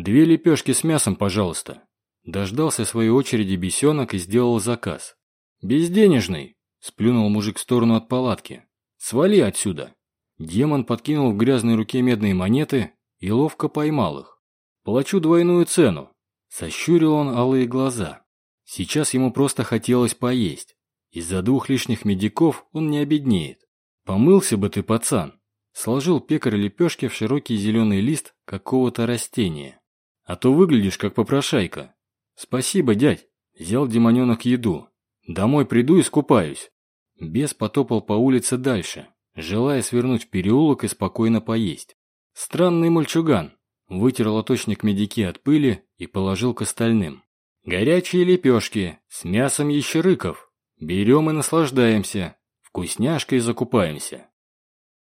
«Две лепешки с мясом, пожалуйста». Дождался своей очереди бесенок и сделал заказ. «Безденежный!» – сплюнул мужик в сторону от палатки. «Свали отсюда!» Демон подкинул в грязной руке медные монеты и ловко поймал их. «Плачу двойную цену!» Сощурил он алые глаза. Сейчас ему просто хотелось поесть. Из-за двух лишних медиков он не обеднеет. «Помылся бы ты, пацан!» Сложил пекарь лепешки в широкий зеленый лист какого-то растения. «А то выглядишь как попрошайка». «Спасибо, дядь!» Взял демоненок еду. «Домой приду и скупаюсь». Бес потопал по улице дальше, желая свернуть в переулок и спокойно поесть. Странный мальчуган. Вытер лоточник медики от пыли и положил к остальным. Горячие лепешки с мясом ящерыков. Берем и наслаждаемся. Вкусняшкой закупаемся.